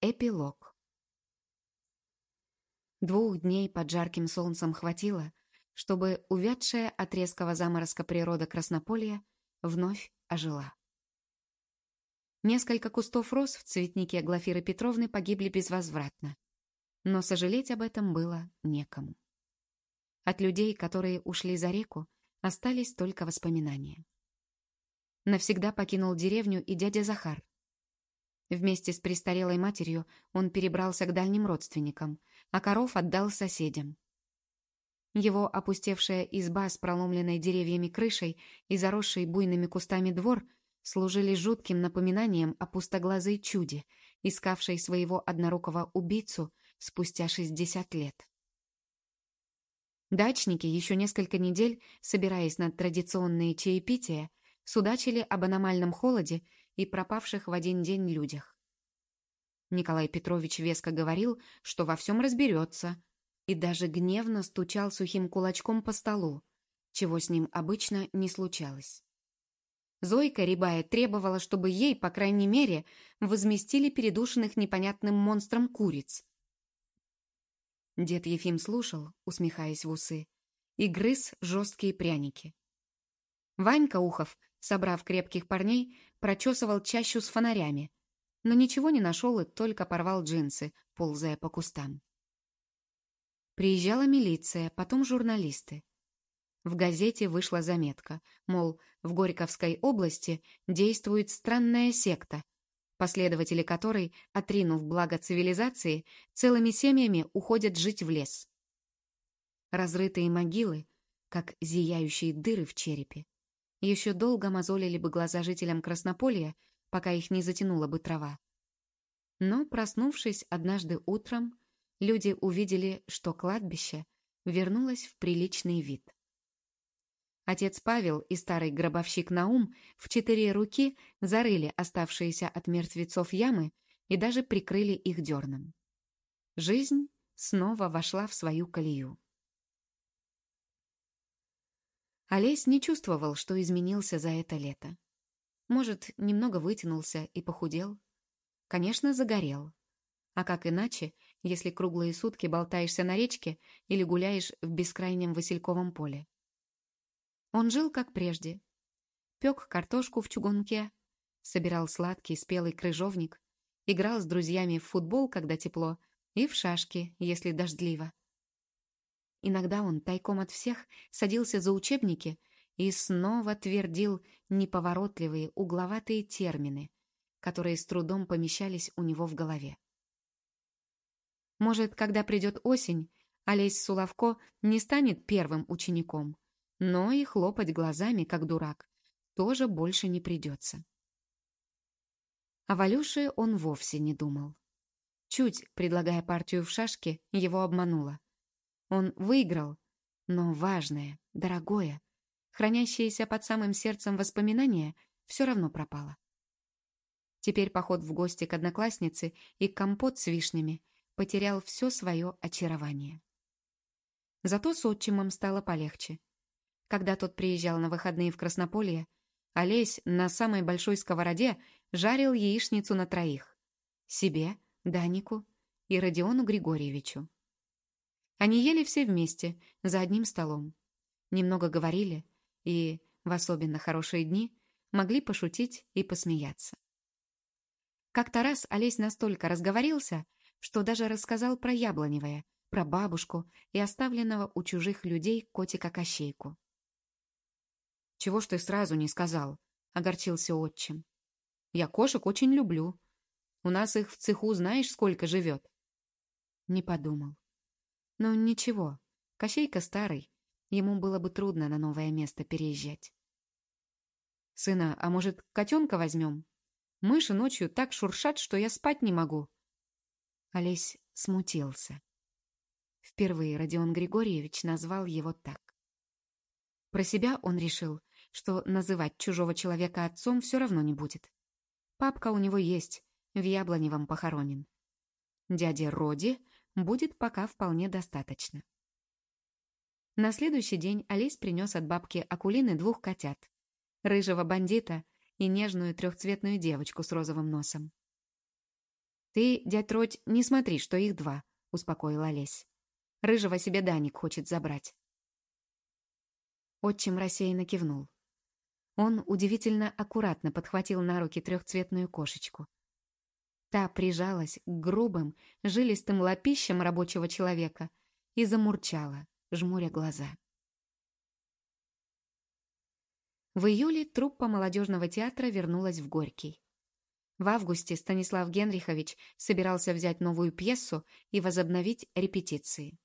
Эпилог. Двух дней под жарким солнцем хватило, чтобы увядшая от резкого заморозка природа Краснополья вновь ожила. Несколько кустов роз в цветнике Глафиры Петровны погибли безвозвратно, но сожалеть об этом было некому. От людей, которые ушли за реку, остались только воспоминания. Навсегда покинул деревню и дядя Захар. Вместе с престарелой матерью он перебрался к дальним родственникам, а коров отдал соседям. Его опустевшая изба с проломленной деревьями крышей и заросший буйными кустами двор служили жутким напоминанием о пустоглазой чуде, искавшей своего однорукого убийцу спустя 60 лет. Дачники еще несколько недель, собираясь на традиционные чаепития, судачили об аномальном холоде и пропавших в один день людях. Николай Петрович веско говорил, что во всем разберется, и даже гневно стучал сухим кулачком по столу, чего с ним обычно не случалось. Зойка Рябая требовала, чтобы ей, по крайней мере, возместили передушенных непонятным монстром куриц. Дед Ефим слушал, усмехаясь в усы, и грыз жесткие пряники. Ванька Ухов, собрав крепких парней, прочесывал чащу с фонарями, но ничего не нашел и только порвал джинсы, ползая по кустам. Приезжала милиция, потом журналисты. В газете вышла заметка, мол, в Горьковской области действует странная секта, последователи которой, отринув благо цивилизации, целыми семьями уходят жить в лес. Разрытые могилы, как зияющие дыры в черепе, еще долго мозолили бы глаза жителям Краснополья, пока их не затянула бы трава. Но, проснувшись однажды утром, люди увидели, что кладбище вернулось в приличный вид. Отец Павел и старый гробовщик Наум в четыре руки зарыли оставшиеся от мертвецов ямы и даже прикрыли их дерном. Жизнь снова вошла в свою колею. Олесь не чувствовал, что изменился за это лето. Может, немного вытянулся и похудел. Конечно, загорел. А как иначе, если круглые сутки болтаешься на речке или гуляешь в бескрайнем Васильковом поле? Он жил как прежде. Пек картошку в чугунке, собирал сладкий спелый крыжовник, играл с друзьями в футбол, когда тепло, и в шашки, если дождливо. Иногда он тайком от всех садился за учебники и снова твердил неповоротливые, угловатые термины, которые с трудом помещались у него в голове. Может, когда придет осень, Олесь Сулавко не станет первым учеником, но и хлопать глазами, как дурак, тоже больше не придется. О Валюше он вовсе не думал. Чуть, предлагая партию в шашки, его обманула. Он выиграл, но важное, дорогое, хранящееся под самым сердцем воспоминание все равно пропало. Теперь поход в гости к однокласснице и компот с вишнями потерял все свое очарование. Зато с отчимом стало полегче. Когда тот приезжал на выходные в Краснополье, Олесь на самой большой сковороде жарил яичницу на троих. Себе, Данику и Родиону Григорьевичу. Они ели все вместе, за одним столом. Немного говорили и, в особенно хорошие дни, могли пошутить и посмеяться. Как-то раз Олесь настолько разговорился, что даже рассказал про Яблоневое, про бабушку и оставленного у чужих людей котика Кощейку. «Чего ж ты сразу не сказал?» — огорчился отчим. «Я кошек очень люблю. У нас их в цеху знаешь, сколько живет?» Не подумал. «Ну, ничего. Кощейка старый. Ему было бы трудно на новое место переезжать». «Сына, а может, котенка возьмем? Мыши ночью так шуршат, что я спать не могу». Олесь смутился. Впервые Родион Григорьевич назвал его так. Про себя он решил, что называть чужого человека отцом все равно не будет. Папка у него есть, в Яблоневом похоронен. Дяде Роди будет пока вполне достаточно. На следующий день Олесь принес от бабки Акулины двух котят. Рыжего бандита и нежную трехцветную девочку с розовым носом. «Ты, дядь Родь, не смотри, что их два», — успокоила Олесь. «Рыжего себе Даник хочет забрать». Отчим рассеянно кивнул. Он удивительно аккуратно подхватил на руки трехцветную кошечку. Та прижалась к грубым, жилистым лапищам рабочего человека и замурчала, жмуря глаза. В июле труппа молодежного театра вернулась в Горький. В августе Станислав Генрихович собирался взять новую пьесу и возобновить репетиции.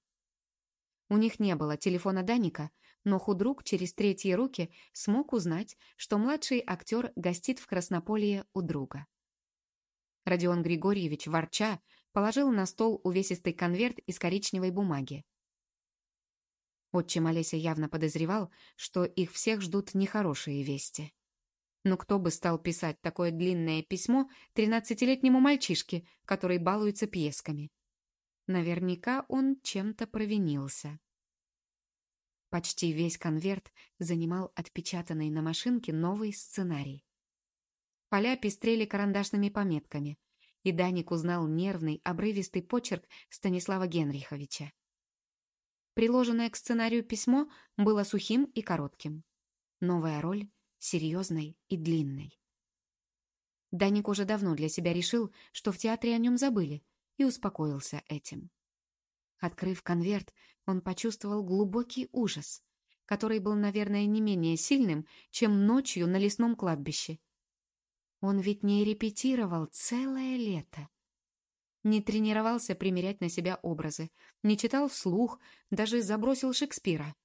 У них не было телефона Даника, но худрук через третьи руки смог узнать, что младший актер гостит в Краснополье у друга. Родион Григорьевич, ворча, положил на стол увесистый конверт из коричневой бумаги. Отчим Олеся явно подозревал, что их всех ждут нехорошие вести. Но кто бы стал писать такое длинное письмо тринадцатилетнему мальчишке, который балуется пьесками? Наверняка он чем-то провинился. Почти весь конверт занимал отпечатанный на машинке новый сценарий. Поля пестрели карандашными пометками, и Даник узнал нервный, обрывистый почерк Станислава Генриховича. Приложенное к сценарию письмо было сухим и коротким. Новая роль серьезной и длинной. Даник уже давно для себя решил, что в театре о нем забыли, и успокоился этим. Открыв конверт, он почувствовал глубокий ужас, который был, наверное, не менее сильным, чем ночью на лесном кладбище. Он ведь не репетировал целое лето. Не тренировался примерять на себя образы, не читал вслух, даже забросил Шекспира.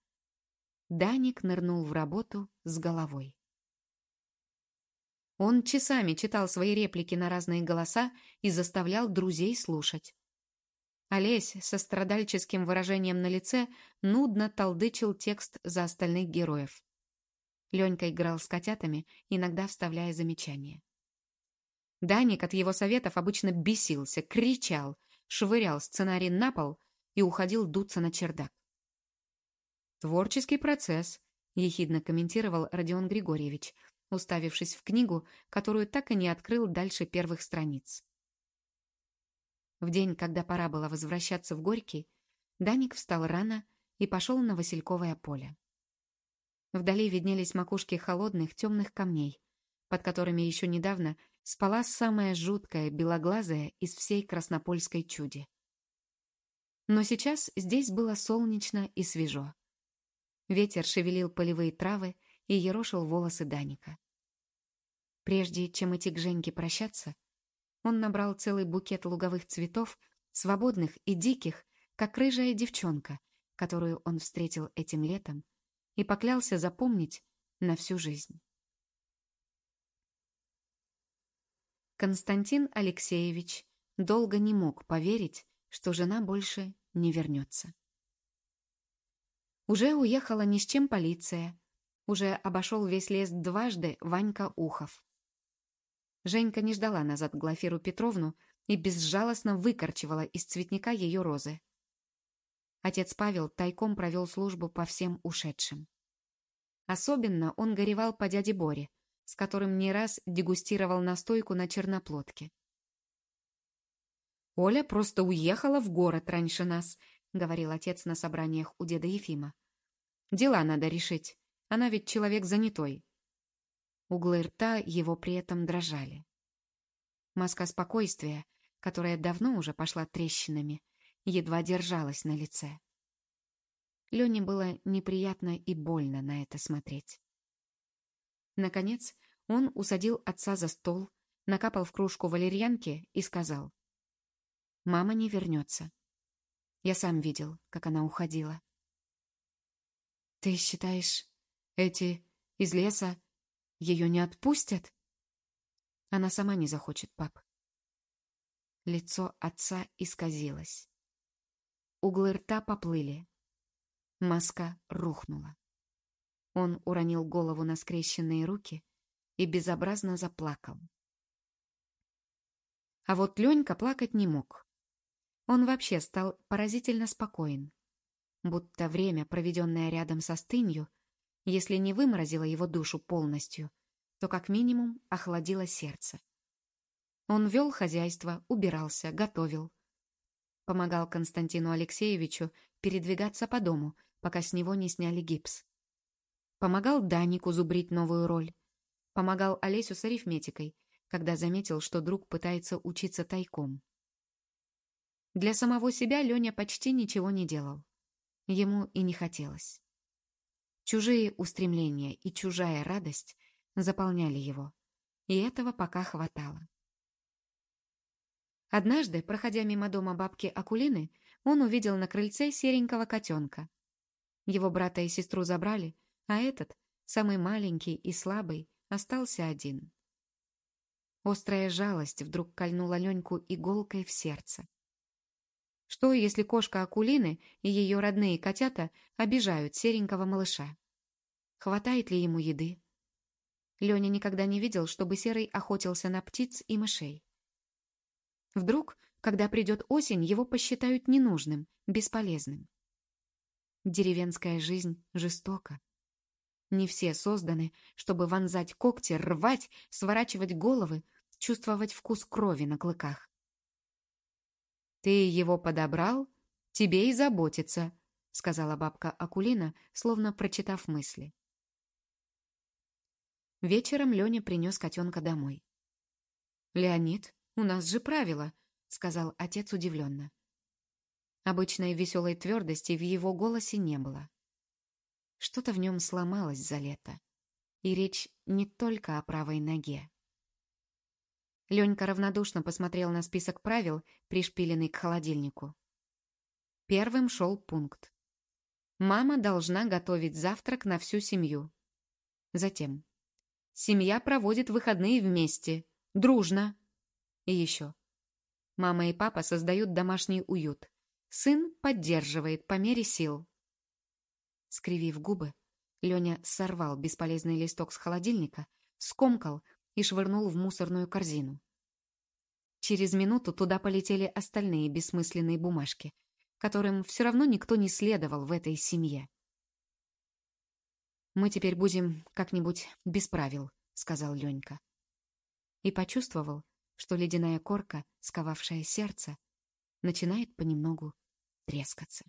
Даник нырнул в работу с головой. Он часами читал свои реплики на разные голоса и заставлял друзей слушать. Олесь со страдальческим выражением на лице нудно толдычил текст за остальных героев. Ленька играл с котятами, иногда вставляя замечания. Даник от его советов обычно бесился, кричал, швырял сценарий на пол и уходил дуться на чердак. «Творческий процесс», — ехидно комментировал Родион Григорьевич, уставившись в книгу, которую так и не открыл дальше первых страниц. В день, когда пора было возвращаться в Горький, Даник встал рано и пошел на Васильковое поле. Вдали виднелись макушки холодных темных камней, под которыми еще недавно спала самая жуткая белоглазая из всей краснопольской чуди. Но сейчас здесь было солнечно и свежо. Ветер шевелил полевые травы, и ерошил волосы Даника. Прежде чем идти к Женьке прощаться, он набрал целый букет луговых цветов, свободных и диких, как рыжая девчонка, которую он встретил этим летом, и поклялся запомнить на всю жизнь. Константин Алексеевич долго не мог поверить, что жена больше не вернется. Уже уехала ни с чем полиция, уже обошел весь лес дважды Ванька Ухов. Женька не ждала назад Глафиру Петровну и безжалостно выкорчевала из цветника ее розы. Отец Павел тайком провел службу по всем ушедшим. Особенно он горевал по дяде Боре, с которым не раз дегустировал настойку на черноплодке. «Оля просто уехала в город раньше нас», — говорил отец на собраниях у деда Ефима. «Дела надо решить. Она ведь человек занятой. Углы рта его при этом дрожали. Маска спокойствия, которая давно уже пошла трещинами, едва держалась на лице. Лене было неприятно и больно на это смотреть. Наконец, он усадил отца за стол, накапал в кружку валерьянки и сказал. «Мама не вернется. Я сам видел, как она уходила». «Ты считаешь, эти из леса ее не отпустят? Она сама не захочет, пап. Лицо отца исказилось. Углы рта поплыли. Маска рухнула. Он уронил голову на скрещенные руки и безобразно заплакал. А вот Ленька плакать не мог. Он вообще стал поразительно спокоен, будто время, проведенное рядом со стынью, если не выморозила его душу полностью, то как минимум охладило сердце. Он вел хозяйство, убирался, готовил. Помогал Константину Алексеевичу передвигаться по дому, пока с него не сняли гипс. Помогал Данику зубрить новую роль. Помогал Олесю с арифметикой, когда заметил, что друг пытается учиться тайком. Для самого себя Леня почти ничего не делал. Ему и не хотелось. Чужие устремления и чужая радость заполняли его, и этого пока хватало. Однажды, проходя мимо дома бабки Акулины, он увидел на крыльце серенького котенка. Его брата и сестру забрали, а этот, самый маленький и слабый, остался один. Острая жалость вдруг кольнула Леньку иголкой в сердце. Что, если кошка Акулины и ее родные котята обижают серенького малыша? Хватает ли ему еды? Леня никогда не видел, чтобы Серый охотился на птиц и мышей. Вдруг, когда придет осень, его посчитают ненужным, бесполезным. Деревенская жизнь жестока. Не все созданы, чтобы вонзать когти, рвать, сворачивать головы, чувствовать вкус крови на клыках. «Ты его подобрал? Тебе и заботиться», — сказала бабка Акулина, словно прочитав мысли. Вечером Леня принес котенка домой. «Леонид, у нас же правило», — сказал отец удивленно. Обычной веселой твердости в его голосе не было. Что-то в нем сломалось за лето. И речь не только о правой ноге. Ленька равнодушно посмотрел на список правил, пришпиленный к холодильнику. Первым шел пункт. Мама должна готовить завтрак на всю семью. Затем. Семья проводит выходные вместе, дружно. И еще. Мама и папа создают домашний уют. Сын поддерживает по мере сил. Скривив губы, Леня сорвал бесполезный листок с холодильника, скомкал и швырнул в мусорную корзину. Через минуту туда полетели остальные бессмысленные бумажки, которым все равно никто не следовал в этой семье. «Мы теперь будем как-нибудь без правил», — сказал Ленька. И почувствовал, что ледяная корка, сковавшая сердце, начинает понемногу трескаться.